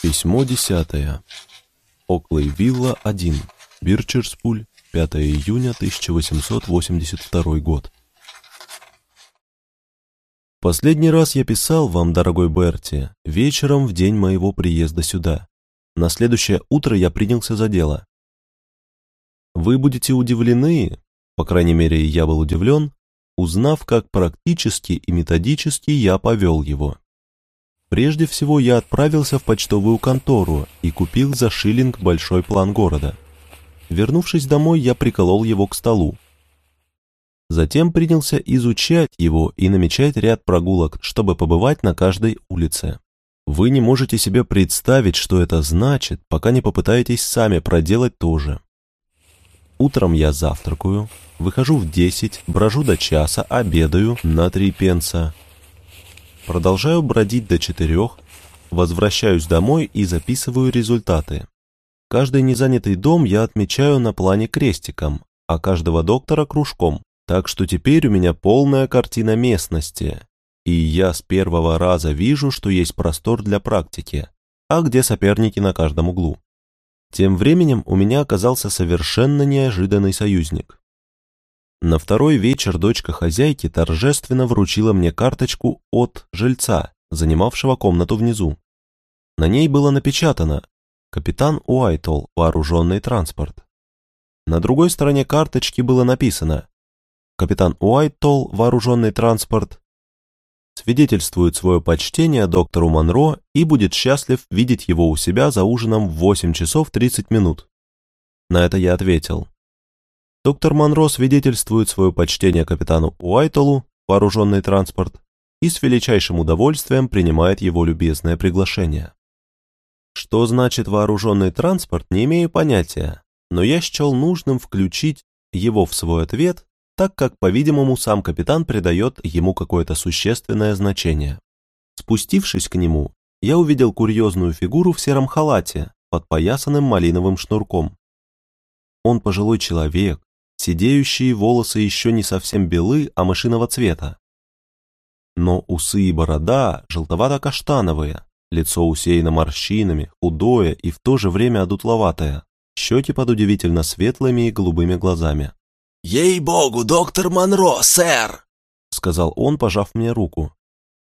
Письмо десятое. Оклей Вилла 1. Бирчерспуль, 5 июня 1882 год. Последний раз я писал вам, дорогой Берти, вечером в день моего приезда сюда. На следующее утро я принялся за дело. Вы будете удивлены, по крайней мере, я был удивлен, узнав, как практически и методически я повел его. Прежде всего я отправился в почтовую контору и купил за шиллинг большой план города. Вернувшись домой, я приколол его к столу. Затем принялся изучать его и намечать ряд прогулок, чтобы побывать на каждой улице. Вы не можете себе представить, что это значит, пока не попытаетесь сами проделать то же. Утром я завтракаю, выхожу в 10, брожу до часа, обедаю на 3 пенса, Продолжаю бродить до четырех, возвращаюсь домой и записываю результаты. Каждый незанятый дом я отмечаю на плане крестиком, а каждого доктора кружком, так что теперь у меня полная картина местности, и я с первого раза вижу, что есть простор для практики, а где соперники на каждом углу. Тем временем у меня оказался совершенно неожиданный союзник. На второй вечер дочка хозяйки торжественно вручила мне карточку от жильца, занимавшего комнату внизу. На ней было напечатано «Капитан Уайтол, вооруженный транспорт». На другой стороне карточки было написано «Капитан Уайтол, вооруженный транспорт, свидетельствует свое почтение доктору Монро и будет счастлив видеть его у себя за ужином в 8 часов 30 минут». На это я ответил Доктор Монро свидетельствует свое почтение капитану Уайтолу, вооруженный транспорт, и с величайшим удовольствием принимает его любезное приглашение. Что значит вооруженный транспорт, не имею понятия, но я счел нужным включить его в свой ответ, так как, по-видимому, сам капитан придает ему какое-то существенное значение. Спустившись к нему, я увидел курьезную фигуру в сером халате, подпоясанным малиновым шнурком. Он пожилой человек, Сидеющие волосы еще не совсем белы, а мышиного цвета. Но усы и борода желтовато-каштановые, лицо усеяно морщинами, худое и в то же время одутловатое, щеки под удивительно светлыми и голубыми глазами. «Ей-богу, доктор Монро, сэр!» — сказал он, пожав мне руку.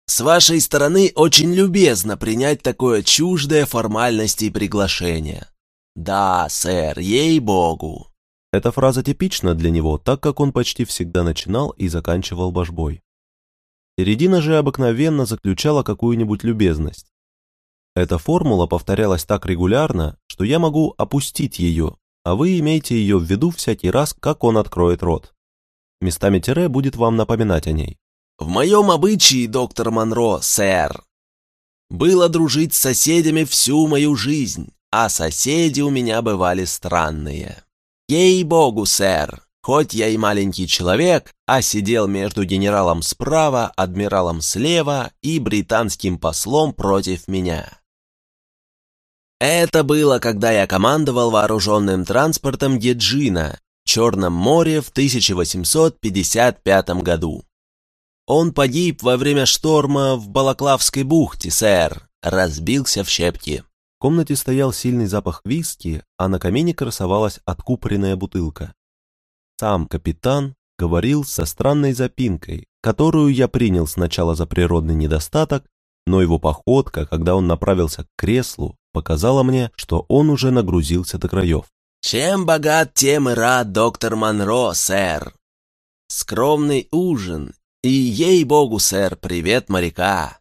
«С вашей стороны очень любезно принять такое чуждое формальности и приглашение. Да, сэр, ей-богу!» Эта фраза типична для него, так как он почти всегда начинал и заканчивал божбой. Середина же обыкновенно заключала какую-нибудь любезность. Эта формула повторялась так регулярно, что я могу опустить ее, а вы имеете ее в виду всякий раз, как он откроет рот. Местами тире будет вам напоминать о ней. «В моем обычае, доктор Монро, сэр, было дружить с соседями всю мою жизнь, а соседи у меня бывали странные. Ей-богу, сэр, хоть я и маленький человек, а сидел между генералом справа, адмиралом слева и британским послом против меня. Это было, когда я командовал вооруженным транспортом Геджина в Черном море в 1855 году. Он погиб во время шторма в Балаклавской бухте, сэр, разбился в щепки. Комнате стоял сильный запах виски, а на камине красовалась откупоренная бутылка. Сам капитан говорил со странной запинкой, которую я принял сначала за природный недостаток, но его походка, когда он направился к креслу, показала мне, что он уже нагрузился до краев. «Чем богат, тем и рад доктор Монро, сэр. Скромный ужин, и ей-богу, сэр, привет моряка.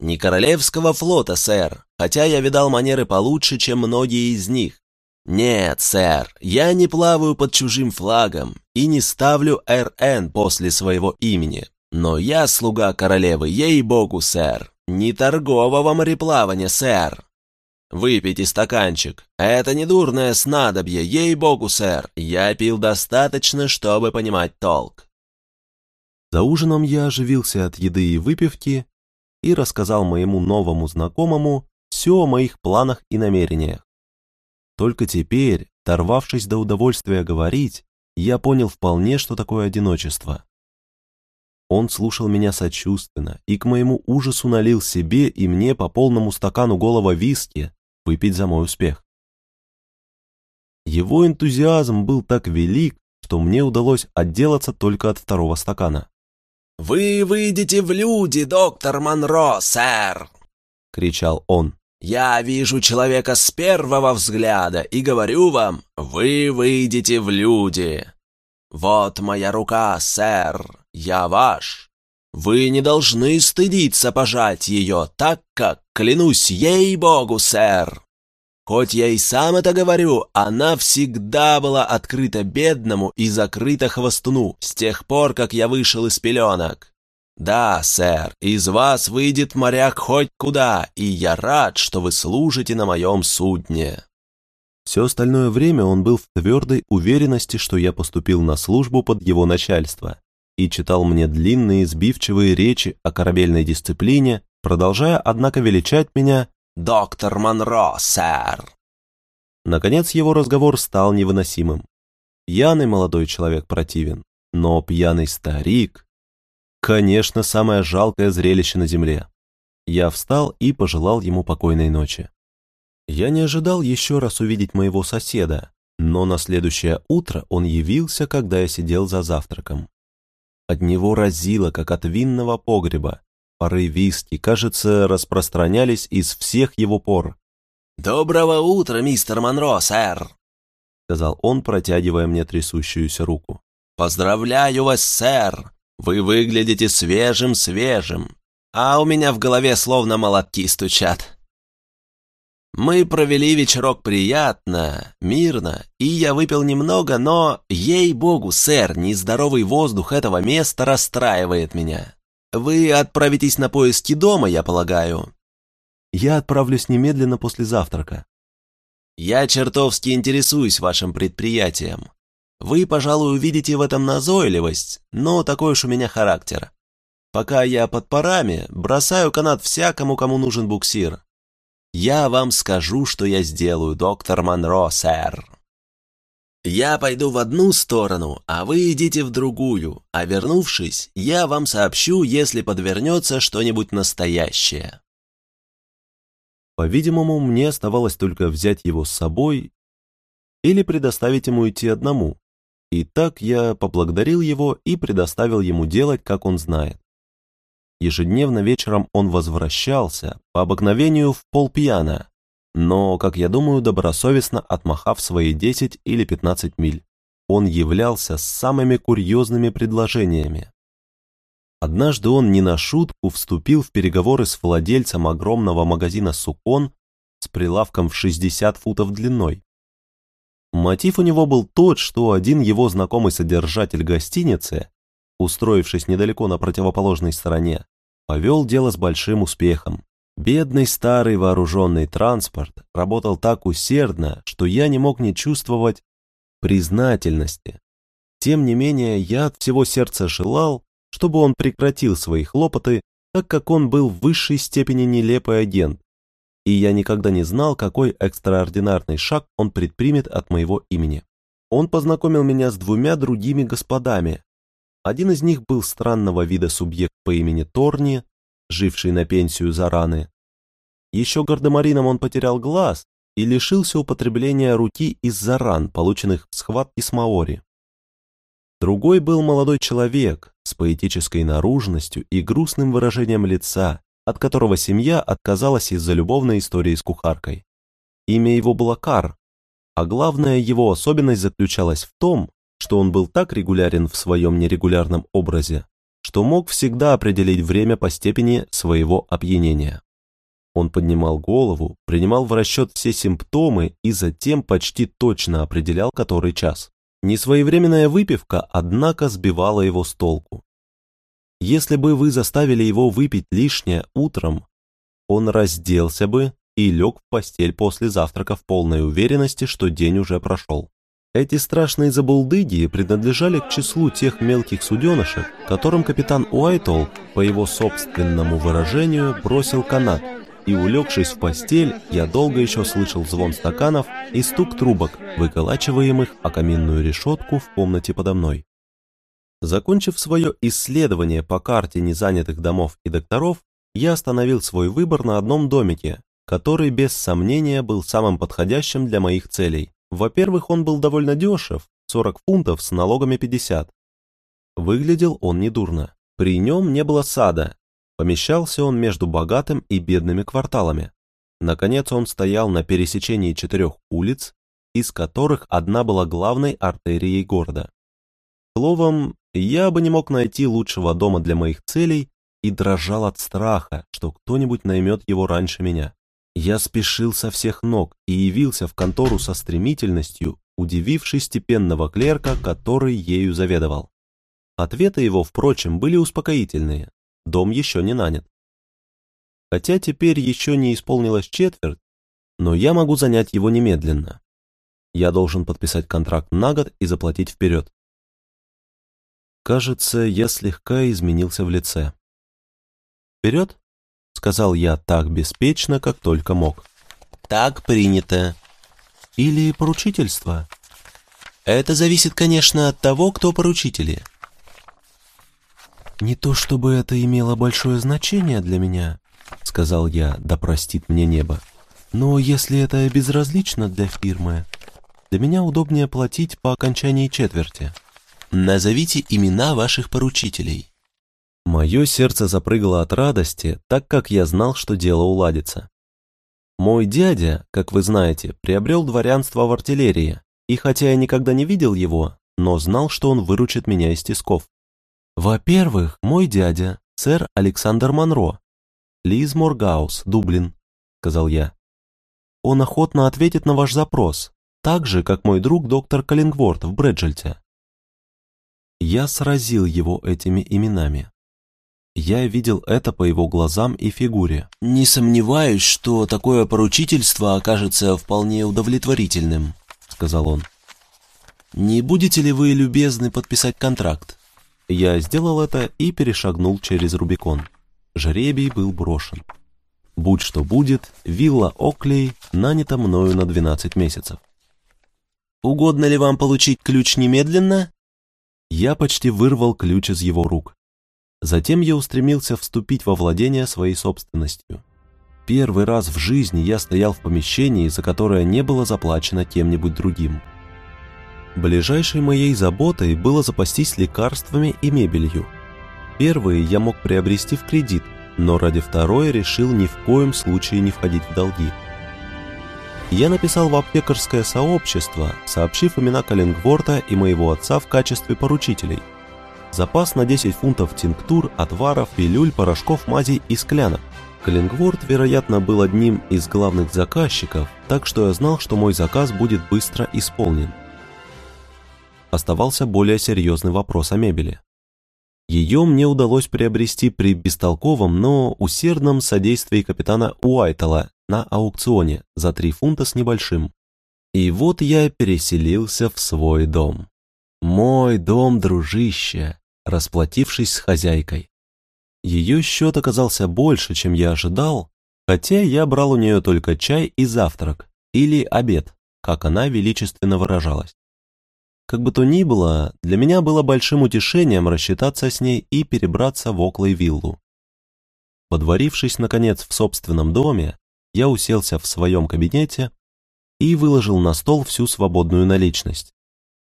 Не королевского флота, сэр, хотя я видал манеры получше, чем многие из них. Нет, сэр, я не плаваю под чужим флагом и не ставлю РН после своего имени. Но я слуга королевы, ей-богу, сэр. Не торгового мореплавания, сэр. Выпейте стаканчик. Это не дурное снадобье, ей-богу, сэр. Я пил достаточно, чтобы понимать толк. За ужином я оживился от еды и выпивки и рассказал моему новому знакомому все о моих планах и намерениях. Только теперь, дорвавшись до удовольствия говорить, я понял вполне, что такое одиночество. Он слушал меня сочувственно и к моему ужасу налил себе и мне по полному стакану голого виски, выпить за мой успех. Его энтузиазм был так велик, что мне удалось отделаться только от второго стакана. «Вы выйдете в люди, доктор Монро, сэр!» — кричал он. «Я вижу человека с первого взгляда и говорю вам, вы выйдете в люди. Вот моя рука, сэр, я ваш. Вы не должны стыдиться пожать ее, так как, клянусь ей-богу, сэр, Хоть я и сам это говорю, она всегда была открыта бедному и закрыта хвостуну с тех пор, как я вышел из пеленок. Да, сэр, из вас выйдет моряк хоть куда, и я рад, что вы служите на моем судне». Все остальное время он был в твердой уверенности, что я поступил на службу под его начальство, и читал мне длинные сбивчивые речи о корабельной дисциплине, продолжая, однако, величать меня доктор Монро, сэр!» Наконец его разговор стал невыносимым. Пьяный молодой человек противен, но пьяный старик... Конечно, самое жалкое зрелище на земле. Я встал и пожелал ему покойной ночи. Я не ожидал еще раз увидеть моего соседа, но на следующее утро он явился, когда я сидел за завтраком. От него разило, как от винного погреба, Пары виски, кажется, распространялись из всех его пор. «Доброго утра, мистер Монро, сэр!» сказал он, протягивая мне трясущуюся руку. «Поздравляю вас, сэр! Вы выглядите свежим-свежим, а у меня в голове словно молотки стучат. Мы провели вечерок приятно, мирно, и я выпил немного, но, ей-богу, сэр, нездоровый воздух этого места расстраивает меня. Вы отправитесь на поиски дома, я полагаю?» «Я отправлюсь немедленно после завтрака». «Я чертовски интересуюсь вашим предприятием. Вы, пожалуй, увидите в этом назойливость, но такой уж у меня характер. Пока я под парами, бросаю канат всякому, кому нужен буксир. Я вам скажу, что я сделаю, доктор Монро, сэр». Я пойду в одну сторону, а вы идите в другую, а вернувшись, я вам сообщу, если подвернется что-нибудь настоящее». По-видимому, мне оставалось только взять его с собой или предоставить ему идти одному. И так я поблагодарил его и предоставил ему делать, как он знает. Ежедневно вечером он возвращался, по обыкновению в полпьяна, но, как я думаю, добросовестно отмахав свои 10 или 15 миль. Он являлся с самыми курьезными предложениями. Однажды он не на шутку вступил в переговоры с владельцем огромного магазина «Сукон» с прилавком в 60 футов длиной. Мотив у него был тот, что один его знакомый содержатель гостиницы, устроившись недалеко на противоположной стороне, повел дело с большим успехом. Бедный старый вооруженный транспорт работал так усердно, что я не мог не чувствовать признательности. Тем не менее, я от всего сердца желал, чтобы он прекратил свои хлопоты, так как он был в высшей степени нелепый агент, и я никогда не знал, какой экстраординарный шаг он предпримет от моего имени. Он познакомил меня с двумя другими господами. Один из них был странного вида субъект по имени Торни, живший на пенсию за раны. Еще гардемарином он потерял глаз и лишился употребления руки из-за ран, полученных в схватке с Маори. Другой был молодой человек с поэтической наружностью и грустным выражением лица, от которого семья отказалась из-за любовной истории с кухаркой. Имя его было Кар, а главная его особенность заключалась в том, что он был так регулярен в своем нерегулярном образе, что мог всегда определить время по степени своего опьянения. Он поднимал голову, принимал в расчет все симптомы и затем почти точно определял, который час. Несвоевременная выпивка, однако, сбивала его с толку. Если бы вы заставили его выпить лишнее утром, он разделся бы и лег в постель после завтрака в полной уверенности, что день уже прошел. Эти страшные забулдыги принадлежали к числу тех мелких суденышек, которым капитан Уайтол, по его собственному выражению, бросил канат, и, улегшись в постель, я долго еще слышал звон стаканов и стук трубок, выколачиваемых о каминную решетку в комнате подо мной. Закончив свое исследование по карте незанятых домов и докторов, я остановил свой выбор на одном домике, который без сомнения был самым подходящим для моих целей. Во-первых, он был довольно дешев, 40 фунтов с налогами 50. Выглядел он недурно. При нем не было сада. Помещался он между богатым и бедными кварталами. Наконец он стоял на пересечении четырех улиц, из которых одна была главной артерией города. Словом, я бы не мог найти лучшего дома для моих целей и дрожал от страха, что кто-нибудь наймет его раньше меня. Я спешил со всех ног и явился в контору со стремительностью, удививший степенного клерка, который ею заведовал. Ответы его, впрочем, были успокоительные. Дом еще не нанят. Хотя теперь еще не исполнилось четверть, но я могу занять его немедленно. Я должен подписать контракт на год и заплатить вперед. Кажется, я слегка изменился в лице. «Вперед?» — сказал я так беспечно, как только мог. «Так принято». «Или поручительство?» «Это зависит, конечно, от того, кто поручители». «Не то чтобы это имело большое значение для меня», — сказал я, да простит мне небо. «Но если это безразлично для фирмы, для меня удобнее платить по окончании четверти». Назовите имена ваших поручителей. Мое сердце запрыгало от радости, так как я знал, что дело уладится. Мой дядя, как вы знаете, приобрел дворянство в артиллерии, и хотя я никогда не видел его, но знал, что он выручит меня из тисков. Во-первых, мой дядя, сэр Александр Монро, Лиз Моргаус, Дублин, сказал я. Он охотно ответит на ваш запрос, так же, как мой друг доктор Каллингворт в Брэджельте. Я сразил его этими именами. Я видел это по его глазам и фигуре. «Не сомневаюсь, что такое поручительство окажется вполне удовлетворительным», — сказал он. «Не будете ли вы любезны подписать контракт?» Я сделал это и перешагнул через Рубикон. Жребий был брошен. Будь что будет, вилла Оклей нанята мною на 12 месяцев. «Угодно ли вам получить ключ немедленно?» Я почти вырвал ключ из его рук. Затем я устремился вступить во владение своей собственностью. Первый раз в жизни я стоял в помещении, за которое не было заплачено кем-нибудь другим. Ближайшей моей заботой было запастись лекарствами и мебелью. Первые я мог приобрести в кредит, но ради второй решил ни в коем случае не входить в долги я написал в аптекарское сообщество, сообщив имена Каллингворта и моего отца в качестве поручителей. Запас на 10 фунтов тинктур, отваров, пилюль, порошков, мазей и склянок. Каллингворт, вероятно, был одним из главных заказчиков, так что я знал, что мой заказ будет быстро исполнен. Оставался более серьезный вопрос о мебели. Ее мне удалось приобрести при бестолковом, но усердном содействии капитана Уайтела на аукционе за 3 фунта с небольшим. И вот я переселился в свой дом. Мой дом, дружище, расплатившись с хозяйкой. Ее счет оказался больше, чем я ожидал, хотя я брал у нее только чай и завтрак, или обед, как она величественно выражалась. Как бы то ни было, для меня было большим утешением рассчитаться с ней и перебраться в Оклей-виллу. Подворившись, наконец, в собственном доме, я уселся в своем кабинете и выложил на стол всю свободную наличность.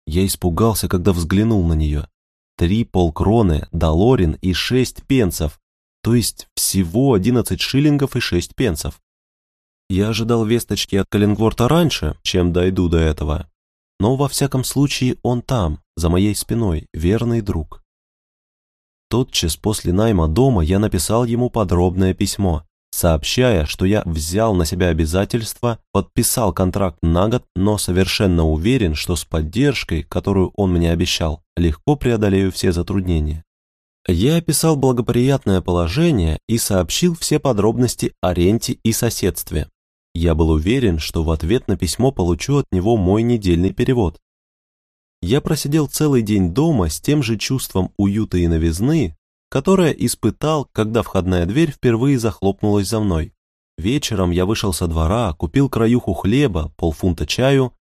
Я испугался, когда взглянул на нее. Три полкроны, долорин и шесть пенсов, то есть всего одиннадцать шиллингов и шесть пенсов. Я ожидал весточки от Каллингворта раньше, чем дойду до этого, но во всяком случае он там, за моей спиной, верный друг. Тотчас после найма дома я написал ему подробное письмо, сообщая, что я взял на себя обязательства, подписал контракт на год, но совершенно уверен, что с поддержкой, которую он мне обещал, легко преодолею все затруднения. Я описал благоприятное положение и сообщил все подробности о ренте и соседстве. Я был уверен, что в ответ на письмо получу от него мой недельный перевод. Я просидел целый день дома с тем же чувством уюта и новизны, которое испытал, когда входная дверь впервые захлопнулась за мной. Вечером я вышел со двора, купил краюху хлеба, полфунта чаю,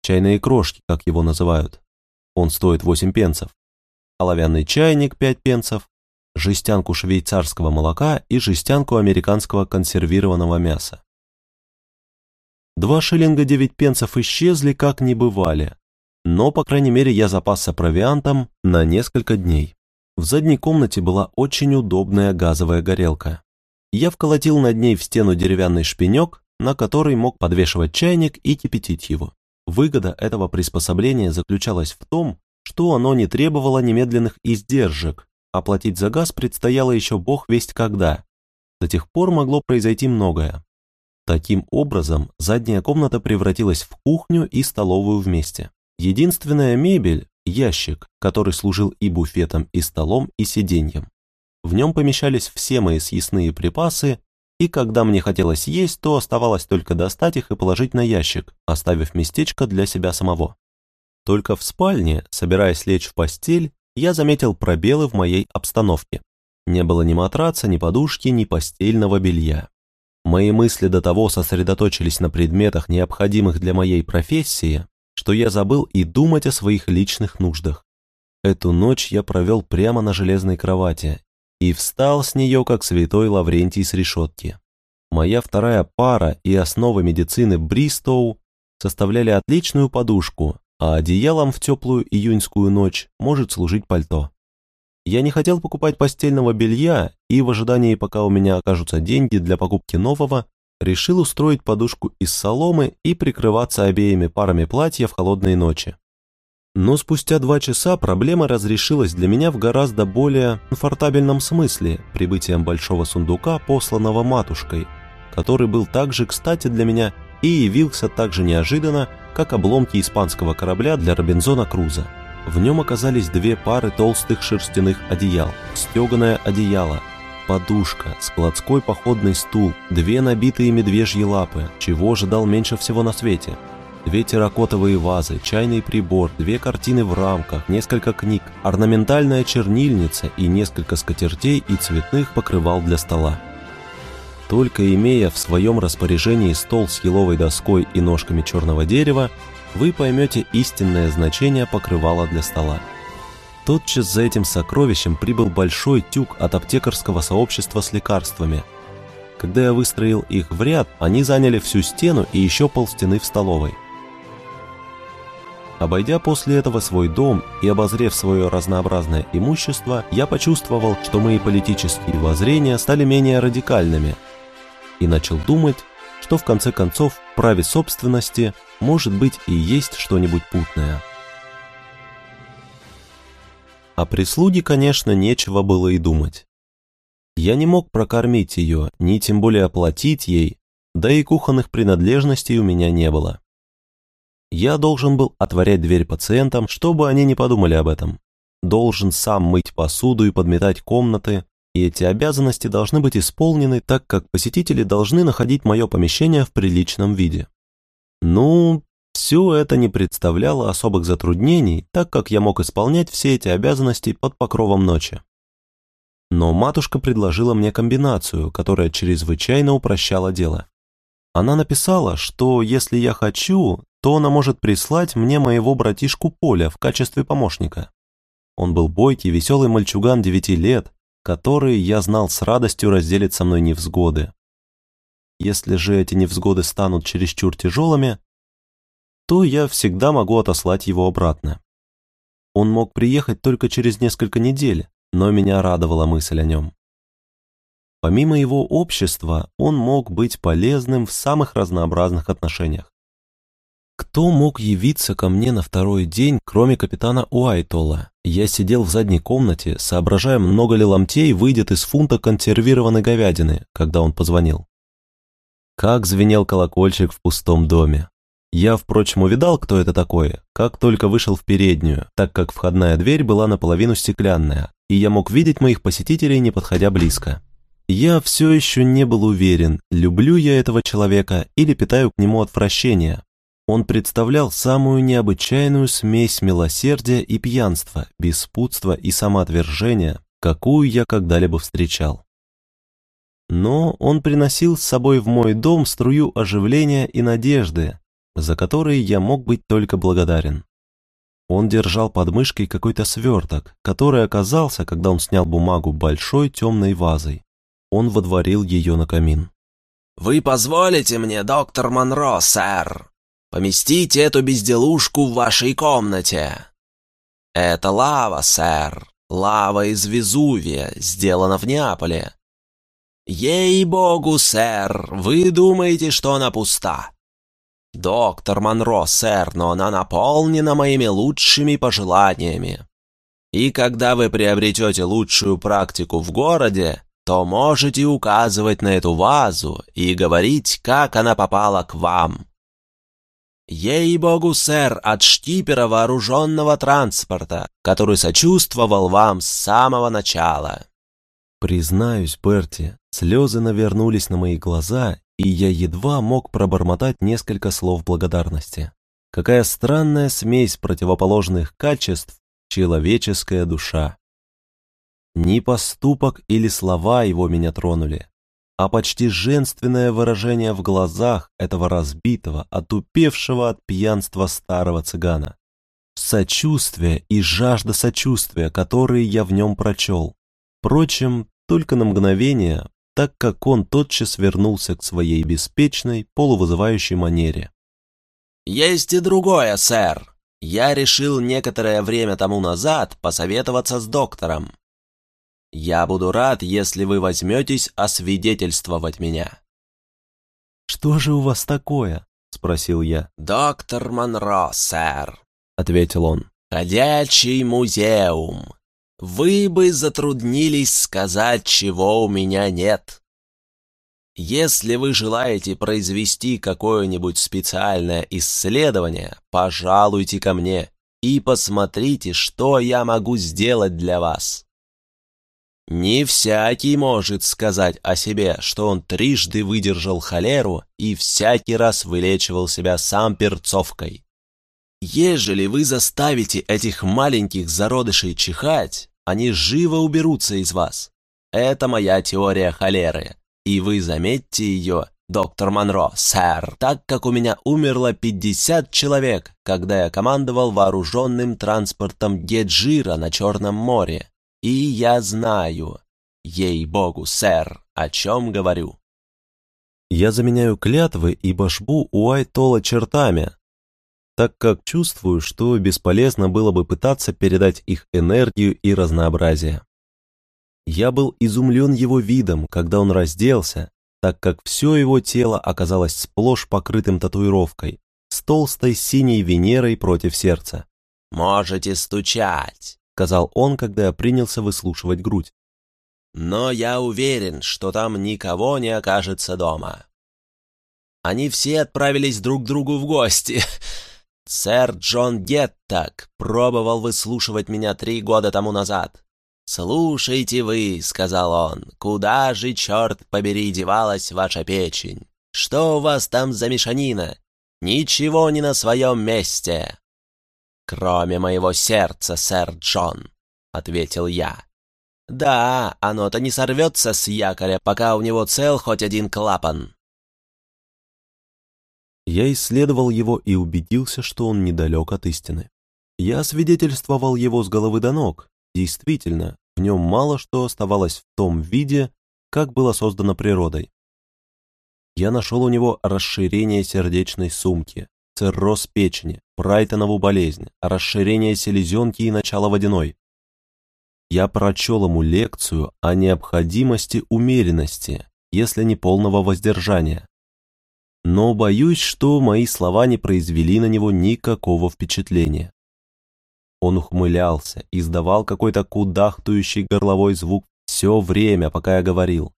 чайные крошки, как его называют. Он стоит 8 пенсов. Оловянный чайник 5 пенсов, жестянку швейцарского молока и жестянку американского консервированного мяса. Два шиллинга девять пенсов исчезли, как не бывали. Но, по крайней мере, я запасся провиантом на несколько дней. В задней комнате была очень удобная газовая горелка. Я вколотил над ней в стену деревянный шпинек, на который мог подвешивать чайник и кипятить его. Выгода этого приспособления заключалась в том, что оно не требовало немедленных издержек, а платить за газ предстояло еще бог весть когда. До тех пор могло произойти многое. Таким образом, задняя комната превратилась в кухню и столовую вместе. Единственная мебель – ящик, который служил и буфетом, и столом, и сиденьем. В нем помещались все мои съестные припасы, и когда мне хотелось есть, то оставалось только достать их и положить на ящик, оставив местечко для себя самого. Только в спальне, собираясь лечь в постель, я заметил пробелы в моей обстановке. Не было ни матраца, ни подушки, ни постельного белья. Мои мысли до того сосредоточились на предметах, необходимых для моей профессии, что я забыл и думать о своих личных нуждах. Эту ночь я провел прямо на железной кровати и встал с нее, как святой Лаврентий с решетки. Моя вторая пара и основа медицины Бристоу составляли отличную подушку, а одеялом в теплую июньскую ночь может служить пальто. Я не хотел покупать постельного белья и в ожидании, пока у меня окажутся деньги для покупки нового, решил устроить подушку из соломы и прикрываться обеими парами платья в холодные ночи. Но спустя два часа проблема разрешилась для меня в гораздо более комфортабельном смысле прибытием большого сундука, посланного матушкой, который был также кстати для меня и явился так же неожиданно, как обломки испанского корабля для Робинзона Круза. В нем оказались две пары толстых шерстяных одеял, стеганое одеяло, подушка, складской походный стул, две набитые медвежьи лапы, чего ожидал меньше всего на свете – две терракотовые вазы, чайный прибор, две картины в рамках, несколько книг, орнаментальная чернильница и несколько скатертей и цветных покрывал для стола. Только имея в своем распоряжении стол с еловой доской и ножками черного дерева, вы поймете истинное значение покрывала для стола. Тотчас за этим сокровищем прибыл большой тюк от аптекарского сообщества с лекарствами. Когда я выстроил их в ряд, они заняли всю стену и еще полстены в столовой. Обойдя после этого свой дом и обозрев свое разнообразное имущество, я почувствовал, что мои политические воззрения стали менее радикальными и начал думать, что в конце концов в праве собственности может быть и есть что-нибудь путное. О прислуге, конечно, нечего было и думать. Я не мог прокормить ее, ни тем более оплатить ей, да и кухонных принадлежностей у меня не было. Я должен был отворять дверь пациентам, чтобы они не подумали об этом. Должен сам мыть посуду и подметать комнаты, и эти обязанности должны быть исполнены, так как посетители должны находить мое помещение в приличном виде. Ну, все это не представляло особых затруднений, так как я мог исполнять все эти обязанности под покровом ночи. Но матушка предложила мне комбинацию, которая чрезвычайно упрощала дело. Она написала, что если я хочу, то она может прислать мне моего братишку Поля в качестве помощника. Он был бойкий, веселый мальчуган девяти лет, который, я знал, с радостью разделит со мной невзгоды. Если же эти невзгоды станут чересчур тяжелыми, то я всегда могу отослать его обратно. Он мог приехать только через несколько недель, но меня радовала мысль о нем. Помимо его общества, он мог быть полезным в самых разнообразных отношениях. Кто мог явиться ко мне на второй день, кроме капитана Уайтола? Я сидел в задней комнате, соображая, много ли ломтей выйдет из фунта консервированной говядины, когда он позвонил. Как звенел колокольчик в пустом доме. Я, впрочем, увидал, кто это такое, как только вышел в переднюю, так как входная дверь была наполовину стеклянная, и я мог видеть моих посетителей, не подходя близко. Я все еще не был уверен, люблю я этого человека или питаю к нему отвращение, он представлял самую необычайную смесь милосердия и пьянства, беспутства и самоотвержения, какую я когда-либо встречал. Но он приносил с собой в мой дом струю оживления и надежды, за которые я мог быть только благодарен. Он держал под мышкой какой-то сверток, который оказался, когда он снял бумагу большой темной вазой. Он водворил ее на камин. «Вы позволите мне, доктор Монро, сэр, поместить эту безделушку в вашей комнате?» «Это лава, сэр, лава из Везувия, сделана в Неаполе». «Ей-богу, сэр, вы думаете, что она пуста?» «Доктор Монро, сэр, но она наполнена моими лучшими пожеланиями. И когда вы приобретете лучшую практику в городе, то можете указывать на эту вазу и говорить, как она попала к вам. Ей-богу, сэр, от штипера вооруженного транспорта, который сочувствовал вам с самого начала. Признаюсь, Берти, слезы навернулись на мои глаза, и я едва мог пробормотать несколько слов благодарности. Какая странная смесь противоположных качеств человеческая душа. Ни поступок или слова его меня тронули, а почти женственное выражение в глазах этого разбитого, отупевшего от пьянства старого цыгана. Сочувствие и жажда сочувствия, которые я в нем прочел. Впрочем, только на мгновение, так как он тотчас вернулся к своей беспечной, полувызывающей манере. «Есть и другое, сэр. Я решил некоторое время тому назад посоветоваться с доктором. Я буду рад, если вы возьметесь освидетельствовать меня». «Что же у вас такое?» — спросил я. «Доктор Монро, сэр», — ответил он. «Ходячий музеум. Вы бы затруднились сказать, чего у меня нет. Если вы желаете произвести какое-нибудь специальное исследование, пожалуйте ко мне и посмотрите, что я могу сделать для вас». Не всякий может сказать о себе, что он трижды выдержал холеру и всякий раз вылечивал себя сам перцовкой. Ежели вы заставите этих маленьких зародышей чихать, они живо уберутся из вас. Это моя теория холеры, и вы заметьте ее, доктор Монро, сэр, так как у меня умерло 50 человек, когда я командовал вооруженным транспортом Геджира на Черном море. И я знаю, ей-богу, сэр, о чем говорю. Я заменяю клятвы и башбу у Айтола чертами, так как чувствую, что бесполезно было бы пытаться передать их энергию и разнообразие. Я был изумлен его видом, когда он разделся, так как все его тело оказалось сплошь покрытым татуировкой, с толстой синей Венерой против сердца. «Можете стучать», сказал он, когда я принялся выслушивать грудь. «Но я уверен, что там никого не окажется дома. Они все отправились друг к другу в гости. Сэр Джон Геттак пробовал выслушивать меня три года тому назад. «Слушайте вы», — сказал он, — «куда же, черт побери, девалась ваша печень? Что у вас там за мешанина? Ничего не на своем месте». «Кроме моего сердца, сэр Джон», — ответил я. «Да, оно-то не сорвется с якоря, пока у него цел хоть один клапан». Я исследовал его и убедился, что он недалек от истины. Я свидетельствовал его с головы до ног. Действительно, в нем мало что оставалось в том виде, как было создано природой. Я нашел у него расширение сердечной сумки, цирроз печени, Брайтонову болезнь, расширение селезенки и начало водяной. Я прочел ему лекцию о необходимости умеренности, если не полного воздержания. Но боюсь, что мои слова не произвели на него никакого впечатления. Он ухмылялся, издавал какой-то кудахтающий горловой звук все время, пока я говорил.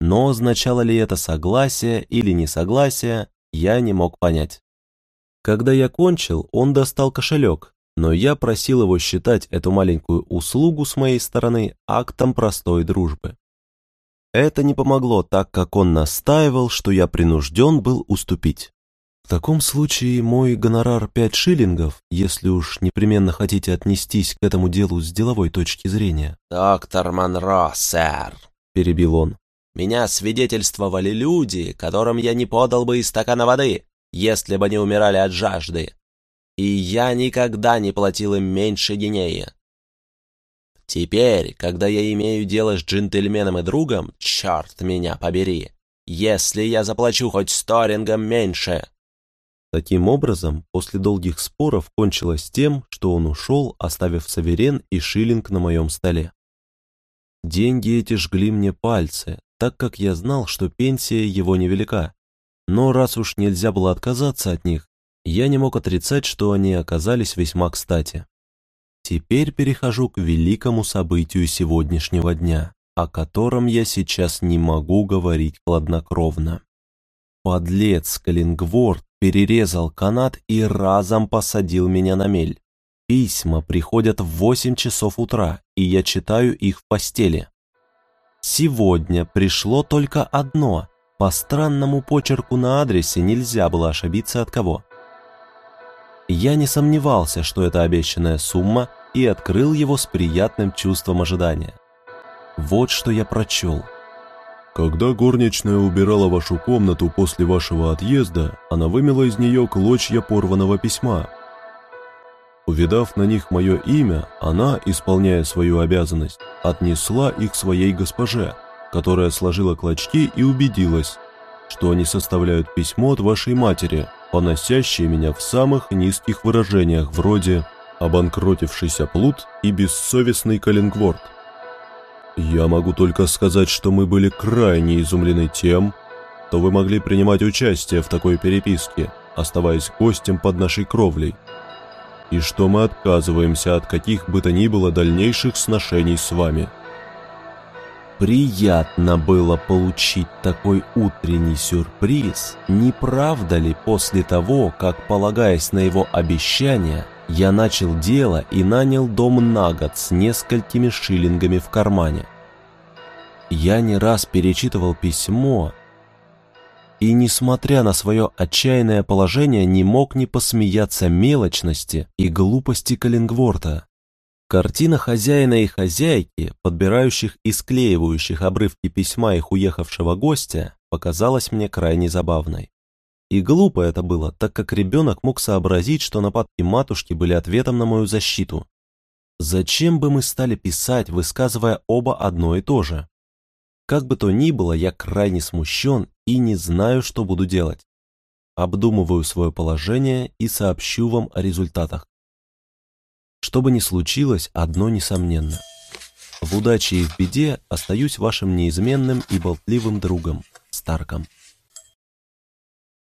Но означало ли это согласие или несогласие, я не мог понять. Когда я кончил, он достал кошелек, но я просил его считать эту маленькую услугу с моей стороны актом простой дружбы. Это не помогло, так как он настаивал, что я принужден был уступить. В таком случае мой гонорар пять шиллингов, если уж непременно хотите отнестись к этому делу с деловой точки зрения. «Доктор Монро, сэр», — перебил он, — «меня свидетельствовали люди, которым я не подал бы и стакана воды, если бы они умирали от жажды. И я никогда не платил им меньше гинеи. Теперь, когда я имею дело с джентльменом и другом, черт меня побери, если я заплачу хоть сто рингом меньше». Таким образом, после долгих споров кончилось тем, что он ушел, оставив саверен и шиллинг на моем столе. Деньги эти жгли мне пальцы, так как я знал, что пенсия его невелика. Но раз уж нельзя было отказаться от них, я не мог отрицать, что они оказались весьма кстати. Теперь перехожу к великому событию сегодняшнего дня, о котором я сейчас не могу говорить хладнокровно. Подлец Калингворд перерезал канат и разом посадил меня на мель. Письма приходят в 8 часов утра, и я читаю их в постели. Сегодня пришло только одно. По странному почерку на адресе нельзя было ошибиться от кого. Я не сомневался, что это обещанная сумма, и открыл его с приятным чувством ожидания. Вот что я прочел. Когда горничная убирала вашу комнату после вашего отъезда, она вымела из нее клочья порванного письма. Увидав на них мое имя, она, исполняя свою обязанность, отнесла их своей госпоже, которая сложила клочки и убедилась, что они составляют письмо от вашей матери, поносящее меня в самых низких выражениях, вроде «обанкротившийся плут» и «бессовестный Каллингворд». Я могу только сказать, что мы были крайне изумлены тем, что вы могли принимать участие в такой переписке, оставаясь гостем под нашей кровлей, и что мы отказываемся от каких бы то ни было дальнейших сношений с вами. Приятно было получить такой утренний сюрприз, не правда ли после того, как, полагаясь на его обещание, я начал дело и нанял дом на год с несколькими шиллингами в кармане. Я не раз перечитывал письмо и, несмотря на свое отчаянное положение, не мог не посмеяться мелочности и глупости Каллингворта. Картина хозяина и хозяйки, подбирающих и склеивающих обрывки письма их уехавшего гостя, показалась мне крайне забавной. И глупо это было, так как ребенок мог сообразить, что нападки матушки были ответом на мою защиту. Зачем бы мы стали писать, высказывая оба одно и то же? Как бы то ни было, я крайне смущен и не знаю, что буду делать. Обдумываю свое положение и сообщу вам о результатах. Что бы ни случилось, одно несомненно. В удаче и в беде остаюсь вашим неизменным и болтливым другом, Старком.